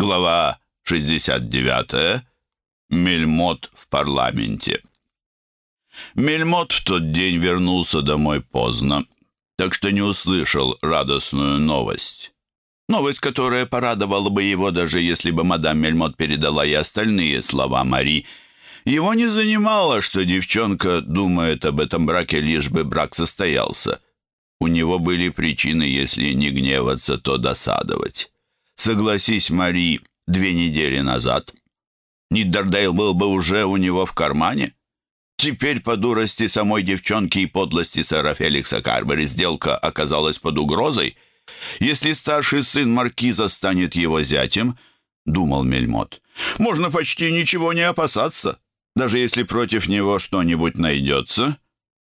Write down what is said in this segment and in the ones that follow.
Глава 69. Мельмот в парламенте. Мельмот в тот день вернулся домой поздно, так что не услышал радостную новость. Новость, которая порадовала бы его, даже если бы мадам Мельмот передала и остальные слова Мари. Его не занимало, что девчонка думает об этом браке, лишь бы брак состоялся. У него были причины, если не гневаться, то досадовать. Согласись, Мари, две недели назад. Ниддердейл был бы уже у него в кармане. Теперь по дурости самой девчонки и подлости сэра Феликса Карбери сделка оказалась под угрозой. Если старший сын маркиза станет его зятем, думал Мельмот, можно почти ничего не опасаться, даже если против него что-нибудь найдется —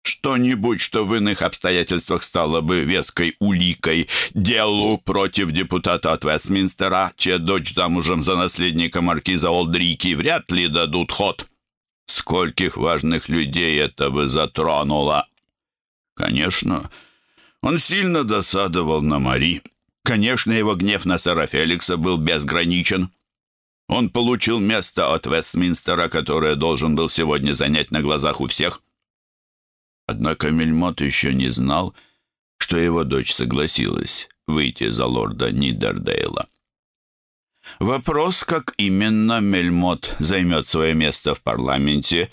что-нибудь, что в иных обстоятельствах стало бы веской уликой делу против депутата от Вестминстера, чья дочь замужем за наследника маркиза Олдрики, вряд ли дадут ход. Скольких важных людей это бы затронуло. Конечно, он сильно досадовал на Мари. Конечно, его гнев на сэра Феликса был безграничен. Он получил место от Вестминстера, которое должен был сегодня занять на глазах у всех. Однако Мельмот еще не знал, что его дочь согласилась выйти за лорда Нидердейла. Вопрос, как именно Мельмот займет свое место в парламенте,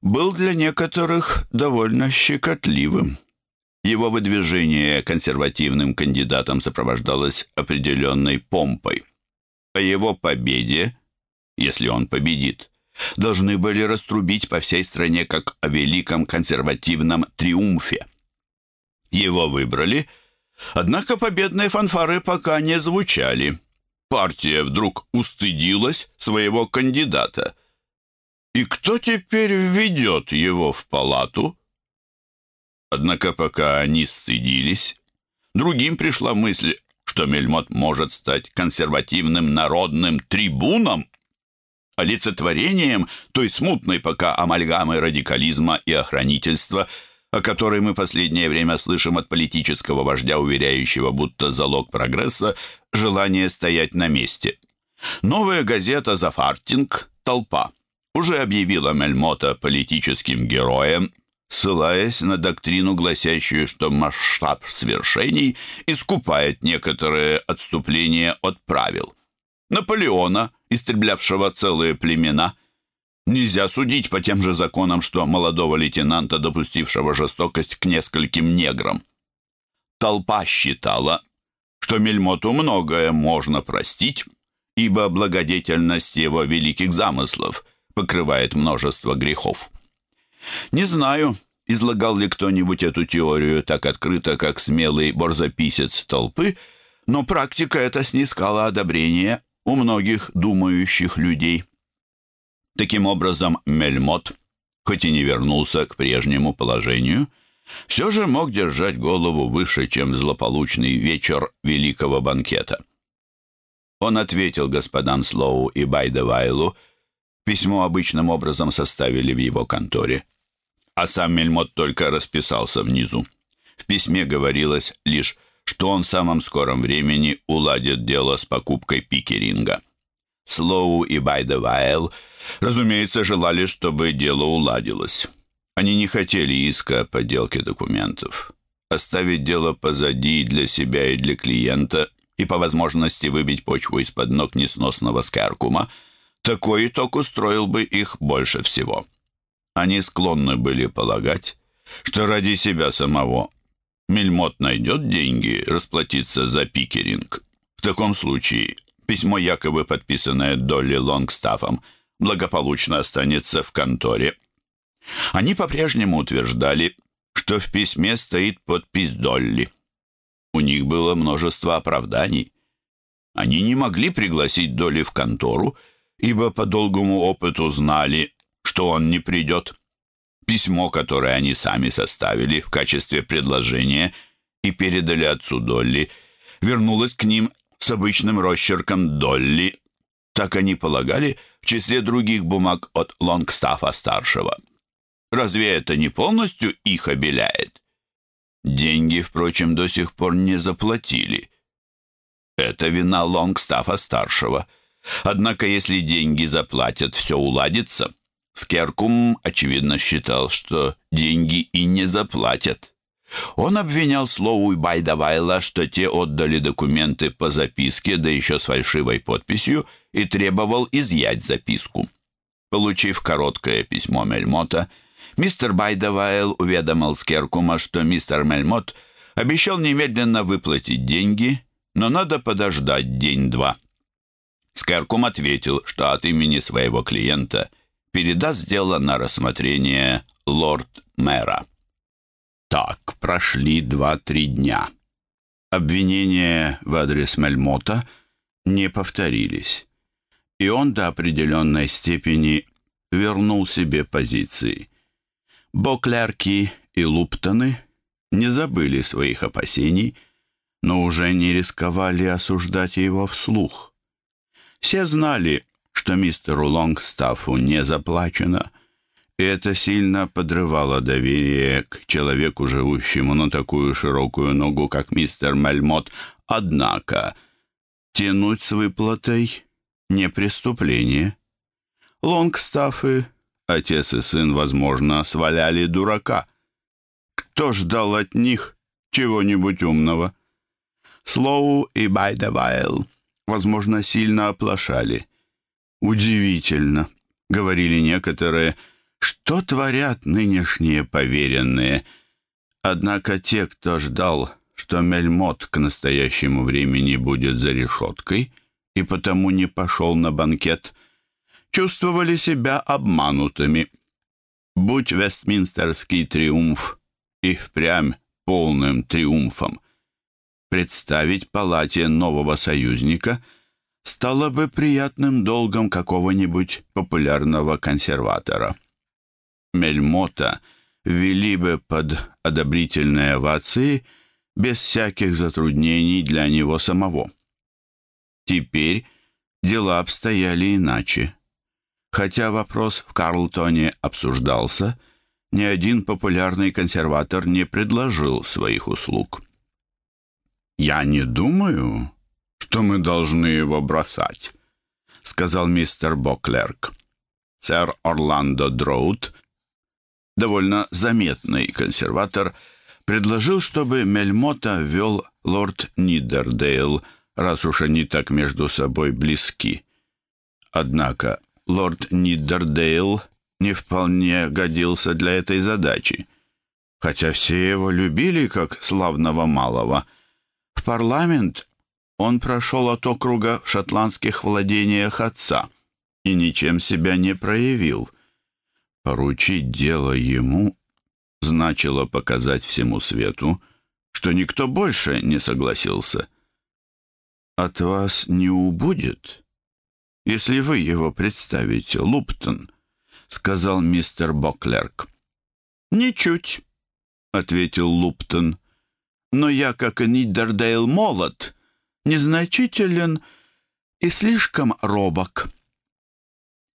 был для некоторых довольно щекотливым. Его выдвижение консервативным кандидатом сопровождалось определенной помпой. О его победе, если он победит, должны были раструбить по всей стране как о великом консервативном триумфе. Его выбрали, однако победные фанфары пока не звучали. Партия вдруг устыдилась своего кандидата. И кто теперь введет его в палату? Однако пока они стыдились, другим пришла мысль, что Мельмот может стать консервативным народным трибуном олицетворением той смутной пока амальгамы радикализма и охранительства, о которой мы последнее время слышим от политического вождя, уверяющего, будто залог прогресса – желание стоять на месте. Новая газета «Зафартинг» «Толпа» уже объявила Мельмота политическим героем, ссылаясь на доктрину, гласящую, что масштаб свершений искупает некоторые отступления от правил. Наполеона – истреблявшего целые племена. Нельзя судить по тем же законам, что молодого лейтенанта, допустившего жестокость к нескольким неграм. Толпа считала, что Мельмоту многое можно простить, ибо благодетельность его великих замыслов покрывает множество грехов. Не знаю, излагал ли кто-нибудь эту теорию так открыто, как смелый борзописец толпы, но практика эта снискала одобрение у многих думающих людей. Таким образом, Мельмот, хоть и не вернулся к прежнему положению, все же мог держать голову выше, чем злополучный вечер великого банкета. Он ответил господам Слоу и Байдевайлу, письмо обычным образом составили в его конторе, а сам Мельмот только расписался внизу. В письме говорилось лишь что он в самом скором времени уладит дело с покупкой пикеринга. Слоу и Байдевайл, разумеется, желали, чтобы дело уладилось. Они не хотели иска о подделке документов. Оставить дело позади для себя и для клиента и по возможности выбить почву из-под ног несносного скаркума, такой итог устроил бы их больше всего. Они склонны были полагать, что ради себя самого Мельмот найдет деньги расплатиться за пикеринг. В таком случае письмо, якобы подписанное Долли Лонгстафом, благополучно останется в конторе. Они по-прежнему утверждали, что в письме стоит подпись Долли. У них было множество оправданий. Они не могли пригласить Долли в контору, ибо по долгому опыту знали, что он не придет письмо, которое они сами составили в качестве предложения и передали отцу Долли, вернулось к ним с обычным росчерком Долли. Так они полагали в числе других бумаг от Лонгстафа-старшего. Разве это не полностью их обеляет? Деньги, впрочем, до сих пор не заплатили. Это вина Лонгстафа-старшего — Однако, если деньги заплатят, все уладится. Скеркум, очевидно, считал, что деньги и не заплатят. Он обвинял Слоу и Байдавайла, что те отдали документы по записке, да еще с фальшивой подписью, и требовал изъять записку. Получив короткое письмо Мельмота, мистер Байдавайл уведомил Скеркума, что мистер Мельмот обещал немедленно выплатить деньги, но надо подождать день-два. Скеркум ответил, что от имени своего клиента передаст дело на рассмотрение лорд-мэра. Так прошли два-три дня. Обвинения в адрес Мельмота не повторились, и он до определенной степени вернул себе позиции. Боклярки и Луптоны не забыли своих опасений, но уже не рисковали осуждать его вслух. Все знали, что мистеру Лонгстаффу не заплачено — и это сильно подрывало доверие к человеку, живущему на такую широкую ногу, как мистер Мельмот. Однако тянуть с выплатой не преступление. Лонгстаффы, отец и сын, возможно, сваляли дурака. Кто ждал от них чего-нибудь умного? Слоу и Байдавайл, возможно, сильно оплошали. Удивительно, говорили некоторые, — что творят нынешние поверенные? Однако те, кто ждал, что Мельмот к настоящему времени будет за решеткой и потому не пошел на банкет, чувствовали себя обманутыми. Будь Вестминстерский триумф и впрямь полным триумфом, представить палате нового союзника стало бы приятным долгом какого-нибудь популярного консерватора. Мельмота ввели бы под одобрительные овации без всяких затруднений для него самого. Теперь дела обстояли иначе. Хотя вопрос в Карлтоне обсуждался, ни один популярный консерватор не предложил своих услуг. «Я не думаю, что мы должны его бросать», — сказал мистер Боклерк. Сэр Орландо Дроут довольно заметный консерватор, предложил, чтобы Мельмота ввел лорд Нидердейл, раз уж они так между собой близки. Однако лорд Нидердейл не вполне годился для этой задачи, хотя все его любили как славного малого. В парламент он прошел от округа в шотландских владениях отца и ничем себя не проявил — Поручить дело ему значило показать всему свету, что никто больше не согласился. «От вас не убудет, если вы его представите, Луптон», — сказал мистер Боклерк. «Ничуть», — ответил Луптон. «Но я, как и Нидердейл, молод, незначителен и слишком робок».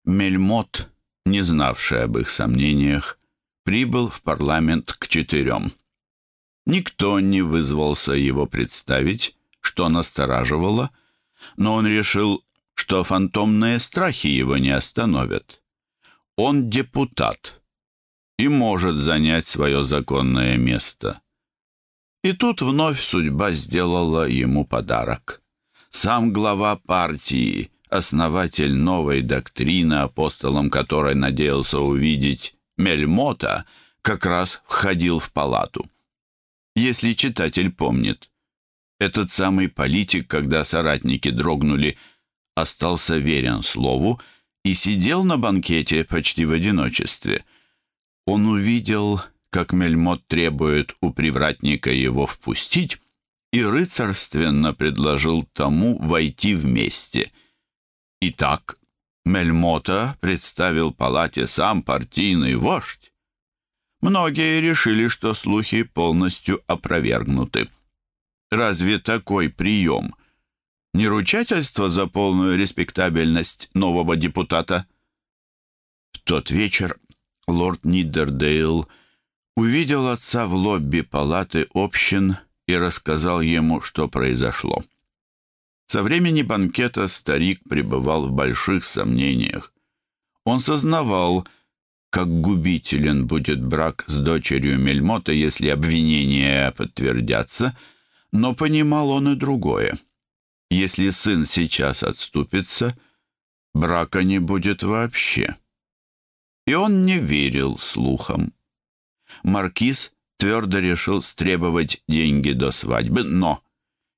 Мельмот не знавший об их сомнениях, прибыл в парламент к четырем. Никто не вызвался его представить, что настораживало, но он решил, что фантомные страхи его не остановят. Он депутат и может занять свое законное место. И тут вновь судьба сделала ему подарок. Сам глава партии — основатель новой доктрины, апостолом которой надеялся увидеть Мельмота, как раз входил в палату. Если читатель помнит, этот самый политик, когда соратники дрогнули, остался верен слову и сидел на банкете почти в одиночестве. Он увидел, как Мельмот требует у привратника его впустить, и рыцарственно предложил тому войти вместе — Итак, Мельмота представил палате сам партийный вождь. Многие решили, что слухи полностью опровергнуты. Разве такой прием не ручательство за полную респектабельность нового депутата? В тот вечер лорд Нидердейл увидел отца в лобби палаты общин и рассказал ему, что произошло. Со времени банкета старик пребывал в больших сомнениях. Он сознавал, как губителен будет брак с дочерью Мельмота, если обвинения подтвердятся, но понимал он и другое. Если сын сейчас отступится, брака не будет вообще. И он не верил слухам. Маркиз твердо решил стребовать деньги до свадьбы, но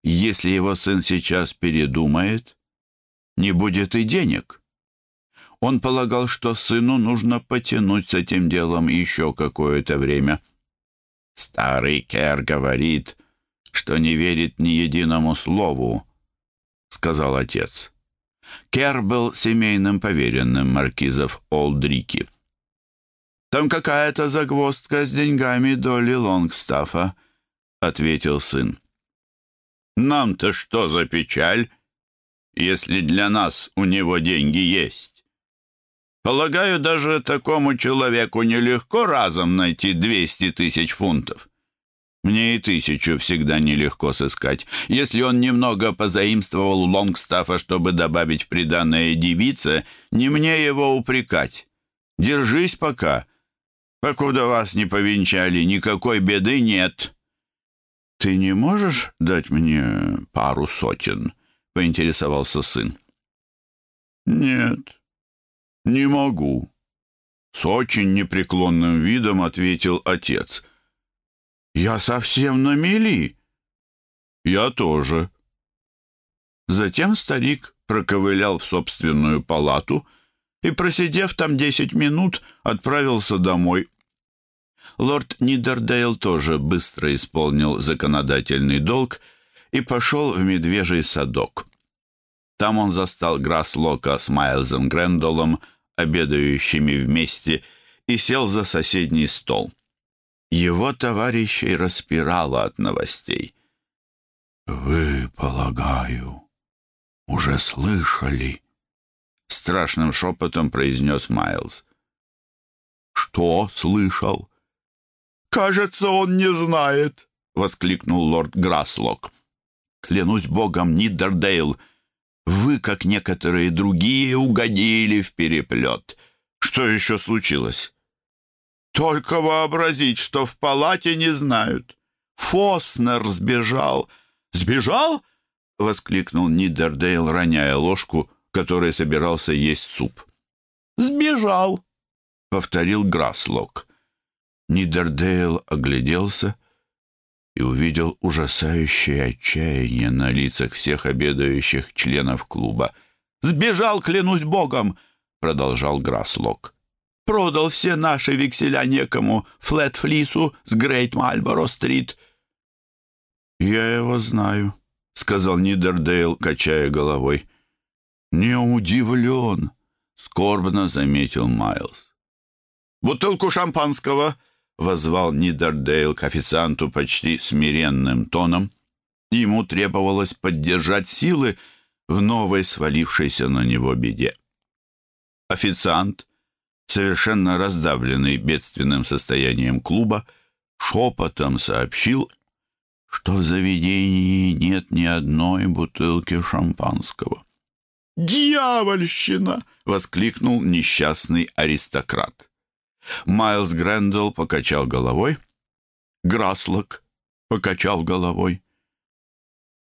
если его сын сейчас передумает, не будет и денег. Он полагал, что сыну нужно потянуть с этим делом еще какое-то время. Старый Кер говорит, что не верит ни единому слову, — сказал отец. Кер был семейным поверенным маркизов Олдрики. «Там какая-то загвоздка с деньгами доли Лонгстафа», — ответил сын. «Нам-то что за печаль, если для нас у него деньги есть? Полагаю, даже такому человеку нелегко разом найти 200 тысяч фунтов. Мне и тысячу всегда нелегко сыскать. Если он немного позаимствовал Лонгстафа, чтобы добавить приданное девице, не мне его упрекать. Держись пока, Покуда вас не повенчали, никакой беды нет». «Ты не можешь дать мне пару сотен?» — поинтересовался сын. «Нет, не могу», — с очень непреклонным видом ответил отец. «Я совсем на мели». «Я тоже». Затем старик проковылял в собственную палату — и, просидев там десять минут, отправился домой. Лорд Нидердейл тоже быстро исполнил законодательный долг и пошел в медвежий садок. Там он застал Грасслока с Майлзом Грендолом, обедающими вместе, и сел за соседний стол. Его товарищей распирало от новостей. «Вы, полагаю, уже слышали?» Страшным шепотом произнес Майлз. «Что слышал?» «Кажется, он не знает», — воскликнул лорд Граслок. «Клянусь богом, Нидердейл, вы, как некоторые другие, угодили в переплет. Что еще случилось?» «Только вообразить, что в палате не знают. Фоснер сбежал». «Сбежал?» — воскликнул Нидердейл, роняя ложку который собирался есть суп. «Сбежал», — повторил Граслок. Нидердейл огляделся и увидел ужасающее отчаяние на лицах всех обедающих членов клуба. «Сбежал, клянусь богом!» — продолжал Граслок. «Продал все наши векселя некому, Флетфлису с Грейт Мальборо-стрит». «Я его знаю», — сказал Нидердейл, качая головой. «Не удивлен», — скорбно заметил Майлз. «Бутылку шампанского!» — возвал Нидердейл к официанту почти смиренным тоном. Ему требовалось поддержать силы в новой свалившейся на него беде. Официант, совершенно раздавленный бедственным состоянием клуба, шепотом сообщил, что в заведении нет ни одной бутылки шампанского. «Дьявольщина!» — воскликнул несчастный аристократ. Майлз Грэндалл покачал головой. Граслок покачал головой.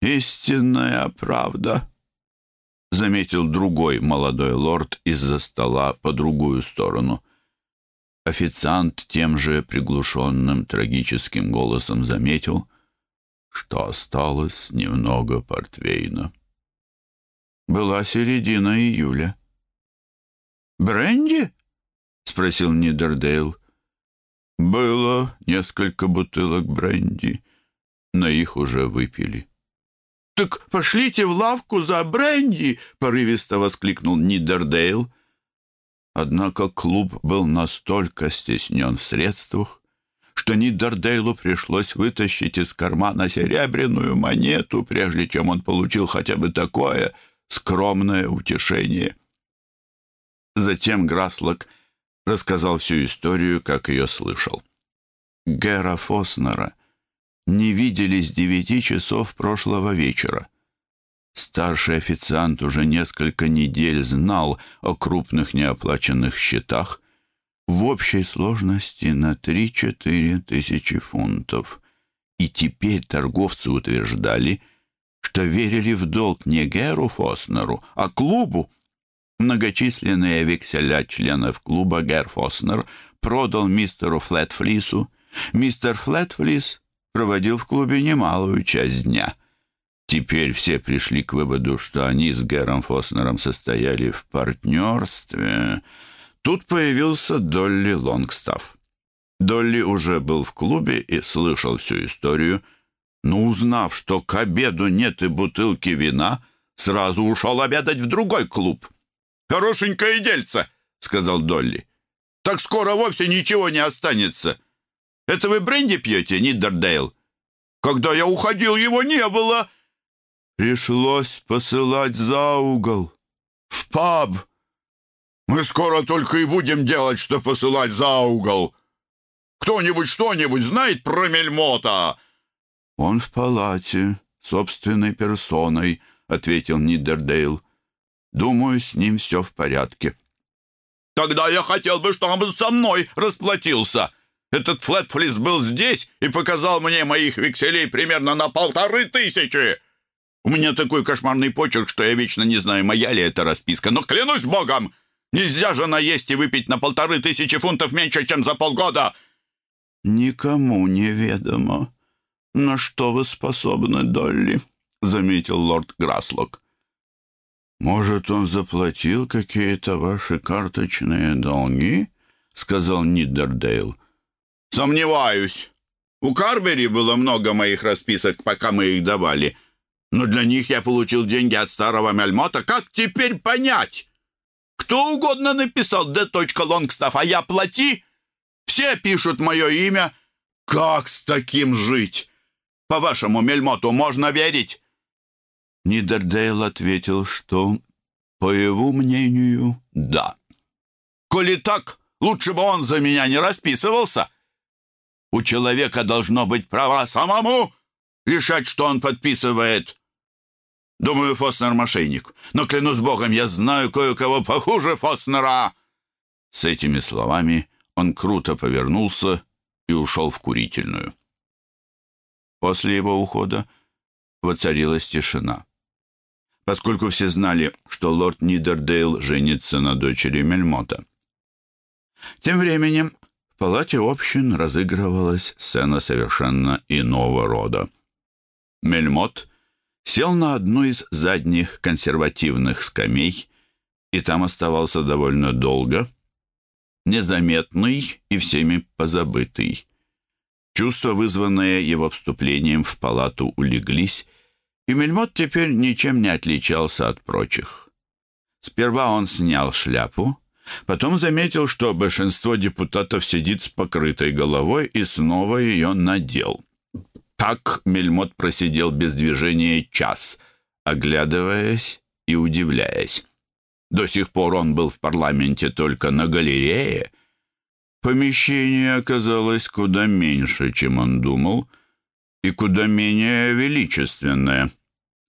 «Истинная правда», — заметил другой молодой лорд из-за стола по другую сторону. Официант тем же приглушенным трагическим голосом заметил, что осталось немного портвейна. Была середина июля. «Бренди?» — спросил Нидердейл. «Было несколько бутылок бренди, но их уже выпили». «Так пошлите в лавку за бренди!» — порывисто воскликнул Нидердейл. Однако клуб был настолько стеснен в средствах, что Нидердейлу пришлось вытащить из кармана серебряную монету, прежде чем он получил хотя бы такое — скромное утешение. Затем Граслок рассказал всю историю, как ее слышал. Гера Фоснера не видели с девяти часов прошлого вечера. Старший официант уже несколько недель знал о крупных неоплаченных счетах в общей сложности на 3-4 тысячи фунтов. И теперь торговцы утверждали, что верили в долг не Геру Фоснеру, а клубу. Многочисленные векселя членов клуба Гер Фоснер продал мистеру Флетфлису. Мистер Флетфлис проводил в клубе немалую часть дня — Теперь все пришли к выводу, что они с Гэром Фоснером состояли в партнерстве. Тут появился Долли Лонгстафф. Долли уже был в клубе и слышал всю историю, но узнав, что к обеду нет и бутылки вина, сразу ушел обедать в другой клуб. «Хорошенькое дельце», — сказал Долли. «Так скоро вовсе ничего не останется. Это вы бренди пьете, Ниддердейл? Когда я уходил, его не было». Пришлось посылать за угол, в паб. Мы скоро только и будем делать, что посылать за угол. Кто-нибудь что-нибудь знает про Мельмота?» «Он в палате, собственной персоной», — ответил Нидердейл. «Думаю, с ним все в порядке». «Тогда я хотел бы, чтобы он со мной расплатился. Этот Флетфлис был здесь и показал мне моих векселей примерно на полторы тысячи». У меня такой кошмарный почерк, что я вечно не знаю, моя ли это расписка. Но клянусь богом, нельзя же наесть и выпить на полторы тысячи фунтов меньше, чем за полгода. Никому неведомо, на что вы способны, Долли, заметил лорд Граслок. Может, он заплатил какие-то ваши карточные долги? сказал Ниддердейл. Сомневаюсь. У Карбери было много моих расписок, пока мы их давали. Но для них я получил деньги от старого Мельмота. Как теперь понять? Кто угодно написал «Д. Лонгстаф», а я плати. Все пишут мое имя. Как с таким жить? По-вашему, Мельмоту можно верить?» Нидердейл ответил, что, по его мнению, да. «Коли так, лучше бы он за меня не расписывался. У человека должно быть право самому решать, что он подписывает. Думаю, Фоснер мошенник. Но, клянусь богом, я знаю кое-кого похуже Фоснера!» С этими словами он круто повернулся и ушел в курительную. После его ухода воцарилась тишина. Поскольку все знали, что лорд Нидердейл женится на дочери Мельмота. Тем временем в палате общин разыгрывалась сцена совершенно иного рода. Мельмот — сел на одну из задних консервативных скамей и там оставался довольно долго, незаметный и всеми позабытый. Чувства, вызванные его вступлением в палату, улеглись, и Мельмот теперь ничем не отличался от прочих. Сперва он снял шляпу, потом заметил, что большинство депутатов сидит с покрытой головой и снова ее надел. Так Мельмот просидел без движения час, оглядываясь и удивляясь. До сих пор он был в парламенте только на галерее. Помещение оказалось куда меньше, чем он думал, и куда менее величественное.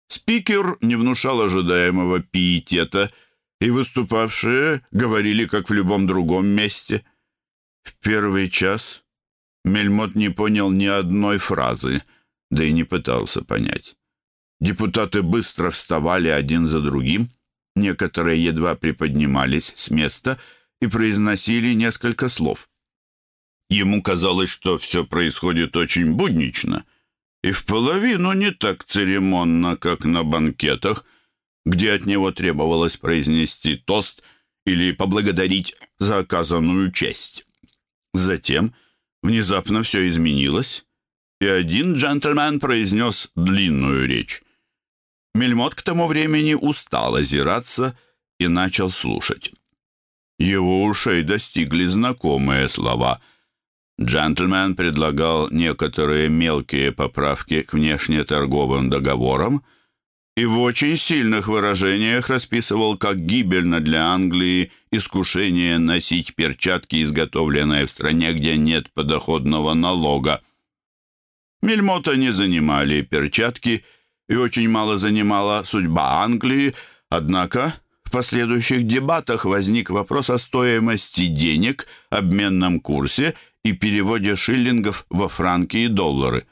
Спикер не внушал ожидаемого пиетета, и выступавшие говорили, как в любом другом месте. В первый час Мельмот не понял ни одной фразы, да и не пытался понять. Депутаты быстро вставали один за другим, некоторые едва приподнимались с места и произносили несколько слов. Ему казалось, что все происходит очень буднично и в половину не так церемонно, как на банкетах, где от него требовалось произнести тост или поблагодарить за оказанную честь. Затем Внезапно все изменилось, и один джентльмен произнес длинную речь. Мельмот к тому времени устал озираться и начал слушать. Его ушей достигли знакомые слова. Джентльмен предлагал некоторые мелкие поправки к внешнеторговым договорам, и в очень сильных выражениях расписывал, как гибельно для Англии искушение носить перчатки, изготовленные в стране, где нет подоходного налога. Мельмота не занимали перчатки, и очень мало занимала судьба Англии, однако последующих дебатах возник вопрос о стоимости денег, обменном курсе и переводе шиллингов во франки и доллары.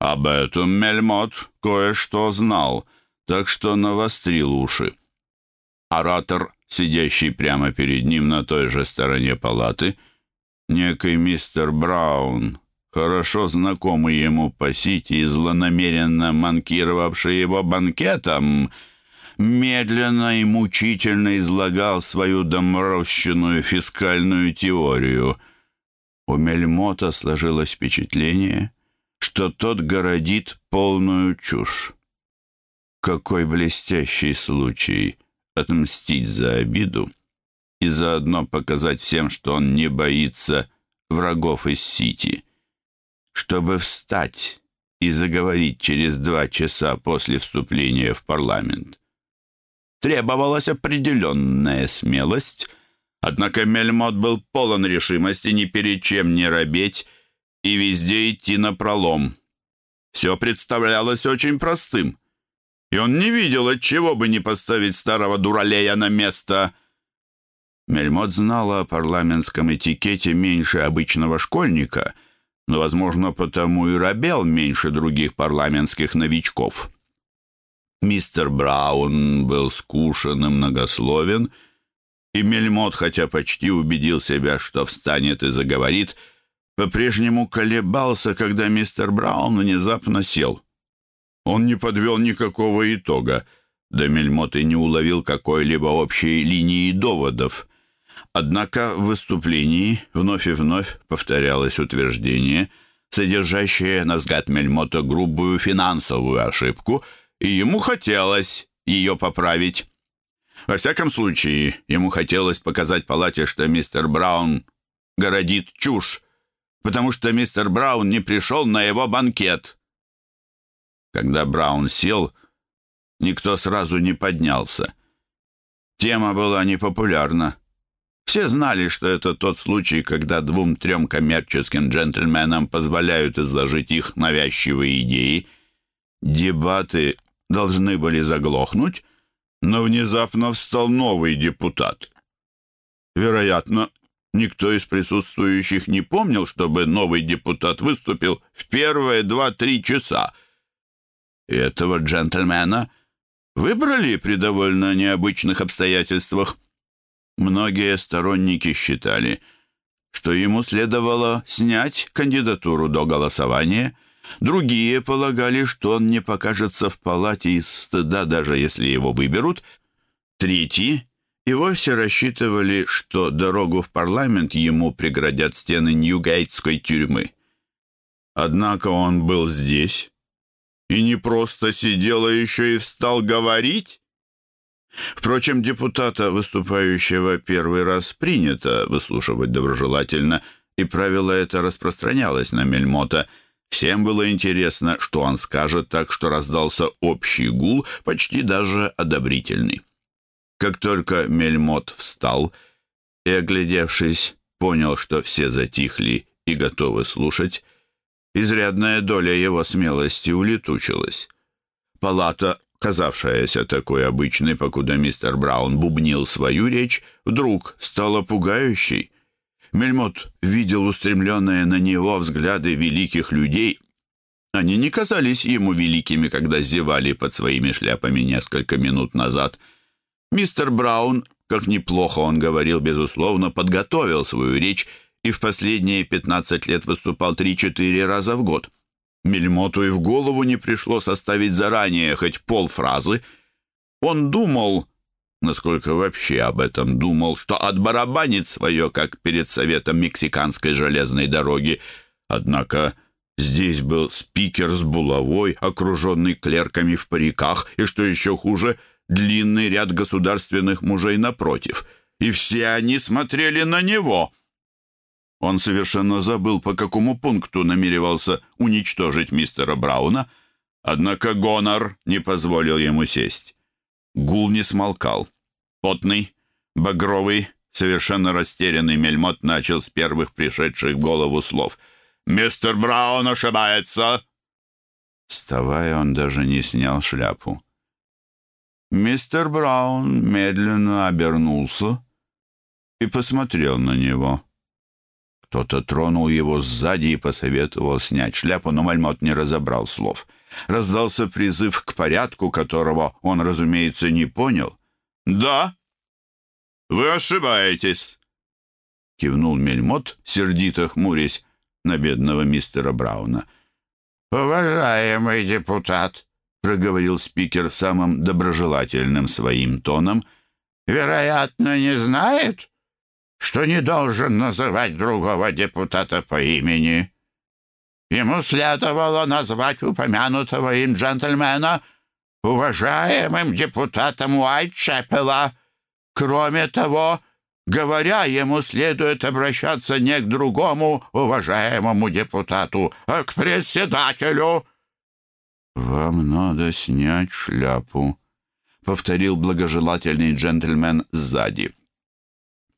Об этом Мельмот кое-что знал, так что навострил уши. Оратор, сидящий прямо перед ним на той же стороне палаты, некий мистер Браун, хорошо знакомый ему по сити и злонамеренно манкировавший его банкетом, медленно и мучительно излагал свою доморощенную фискальную теорию. У Мельмота сложилось впечатление, что тот городит полную чушь. Какой блестящий случай отмстить за обиду и заодно показать всем, что он не боится врагов из Сити. Чтобы встать и заговорить через два часа после вступления в парламент. Требовалась определенная смелость, однако Мельмот был полон решимости ни перед чем не робеть и везде идти на пролом. Все представлялось очень простым, и он не видел, от чего бы не поставить старого дуралея на место. Мельмот знала о парламентском этикете меньше обычного школьника, но, возможно, потому и робел меньше других парламентских новичков. Мистер Браун был скушен и многословен, и Мельмот, хотя почти убедил себя, что встанет и заговорит, — по-прежнему колебался, когда мистер Браун внезапно сел. Он не подвел никакого итога, да Мельмот и не уловил какой-либо общей линии доводов. Однако в выступлении вновь и вновь повторялось утверждение, содержащее, на взгляд Мельмота, грубую финансовую ошибку, и ему хотелось ее поправить. Во всяком случае, ему хотелось показать палате, что мистер Браун городит чушь, потому что мистер Браун не пришел на его банкет. Когда Браун сел, никто сразу не поднялся. Тема была непопулярна. Все знали, что это тот случай, когда двум-трем коммерческим джентльменам позволяют изложить их навязчивые идеи. Дебаты должны были заглохнуть, но внезапно встал новый депутат. Вероятно, Никто из присутствующих не помнил, чтобы новый депутат выступил в первые два-три часа. И этого джентльмена выбрали при довольно необычных обстоятельствах. Многие сторонники считали, что ему следовало снять кандидатуру до голосования. Другие полагали, что он не покажется в палате из стыда, даже если его выберут. Третьи и вовсе рассчитывали, что дорогу в парламент ему преградят стены Ньюгейтской тюрьмы. Однако он был здесь и не просто сидел, а еще и встал говорить. Впрочем, депутата, выступающего первый раз, принято выслушивать доброжелательно, и правило это распространялось на Мельмота. Всем было интересно, что он скажет, так что раздался общий гул, почти даже одобрительный. Как только Мельмот встал и, оглядевшись, понял, что все затихли и готовы слушать, изрядная доля его смелости улетучилась. Палата, казавшаяся такой обычной, покуда мистер Браун бубнил свою речь, вдруг стала пугающей. Мельмот видел устремленные на него взгляды великих людей. Они не казались ему великими, когда зевали под своими шляпами несколько минут назад — Мистер Браун, как неплохо он говорил, безусловно, подготовил свою речь и в последние 15 лет выступал 3-4 раза в год. Мельмоту и в голову не пришло составить заранее хоть полфразы. Он думал, насколько вообще об этом думал, что отбарабанит свое, как перед советом мексиканской железной дороги. Однако здесь был спикер с булавой, окруженный клерками в париках, и, что еще хуже — длинный ряд государственных мужей напротив, и все они смотрели на него. Он совершенно забыл, по какому пункту намеревался уничтожить мистера Брауна, однако гонор не позволил ему сесть. Гул не смолкал. Потный, багровый, совершенно растерянный Мельмот начал с первых пришедших в голову слов. «Мистер Браун ошибается!» Вставая, он даже не снял шляпу. Мистер Браун медленно обернулся и посмотрел на него. Кто-то тронул его сзади и посоветовал снять шляпу, но Мальмот не разобрал слов. Раздался призыв к порядку, которого он, разумеется, не понял. «Да, вы ошибаетесь», — кивнул Мельмот, сердито хмурясь на бедного мистера Брауна. «Уважаемый депутат», — проговорил спикер самым доброжелательным своим тоном, «вероятно, не знает, что не должен называть другого депутата по имени. Ему следовало назвать упомянутого им джентльмена уважаемым депутатом Уайтчепела. Кроме того, говоря, ему следует обращаться не к другому уважаемому депутату, а к председателю». «Вам надо снять шляпу», — повторил благожелательный джентльмен сзади.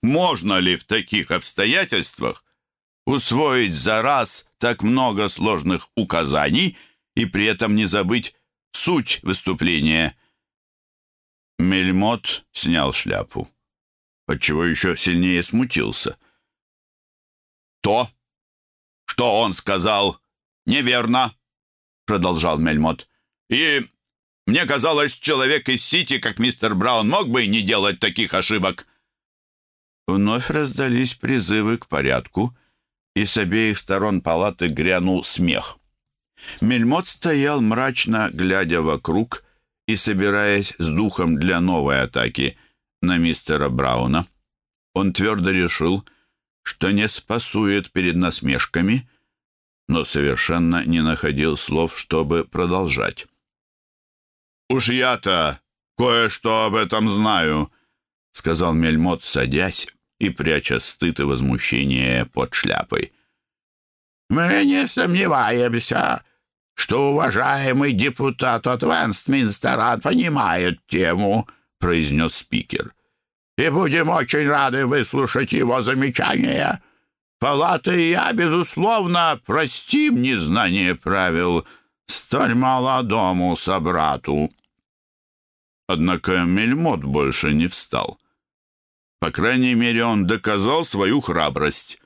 «Можно ли в таких обстоятельствах усвоить за раз так много сложных указаний и при этом не забыть суть выступления?» Мельмот снял шляпу, отчего еще сильнее смутился. «То, что он сказал, неверно», — продолжал Мельмот. «И мне казалось, человек из Сити, как мистер Браун, мог бы и не делать таких ошибок». Вновь раздались призывы к порядку, и с обеих сторон палаты грянул смех. Мельмот стоял мрачно, глядя вокруг и собираясь с духом для новой атаки на мистера Брауна. Он твердо решил, что не спасует перед насмешками — но совершенно не находил слов, чтобы продолжать. «Уж я-то кое-что об этом знаю», — сказал Мельмот, садясь и пряча стыд и возмущение под шляпой. «Мы не сомневаемся, что уважаемый депутат от Вестминстера понимает тему», — произнес спикер. «И будем очень рады выслушать его замечания». Палата и я, безусловно, простим незнание правил столь молодому собрату. Однако Мельмот больше не встал. По крайней мере, он доказал свою храбрость.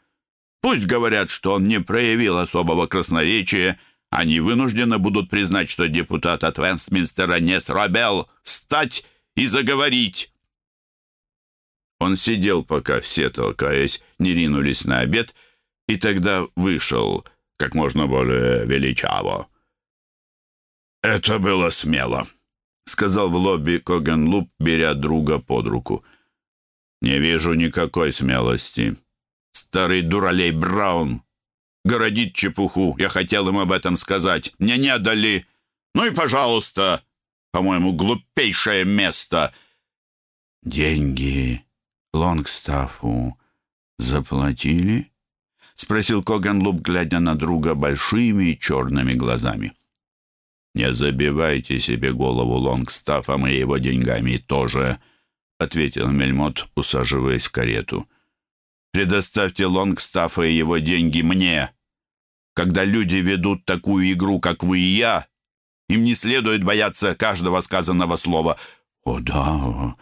Пусть говорят, что он не проявил особого красноречия, они вынуждены будут признать, что депутат от Вестминстера не срабел встать и заговорить. Он сидел, пока все, толкаясь, не ринулись на обед, и тогда вышел как можно более величаво. «Это было смело», — сказал в лобби Когенлуп, беря друга под руку. «Не вижу никакой смелости. Старый дуралей Браун городит чепуху. Я хотел им об этом сказать. Мне не дали. Ну и пожалуйста, по-моему, глупейшее место». «Деньги», Лонгстафу заплатили?» — спросил Коганлуп, глядя на друга большими черными глазами. «Не забивайте себе голову Лонгстафом и его деньгами тоже», — ответил Мельмот, усаживаясь в карету. «Предоставьте Лонгстафа и его деньги мне. Когда люди ведут такую игру, как вы и я, им не следует бояться каждого сказанного слова». «О да,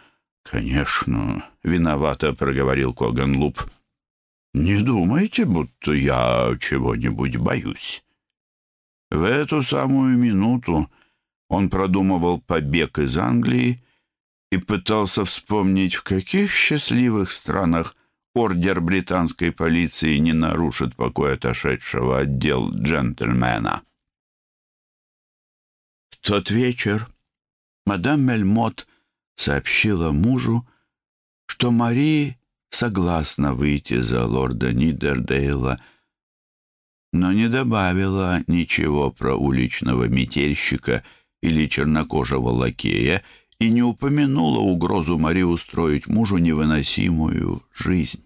«Конечно, виновато», — проговорил Коганлуп. «Не думайте, будто я чего-нибудь боюсь». В эту самую минуту он продумывал побег из Англии и пытался вспомнить, в каких счастливых странах ордер британской полиции не нарушит покой отошедшего отдел джентльмена. В тот вечер мадам Мельмот сообщила мужу, что Мари согласна выйти за лорда Нидердейла, но не добавила ничего про уличного метельщика или чернокожего лакея и не упомянула угрозу Мари устроить мужу невыносимую жизнь.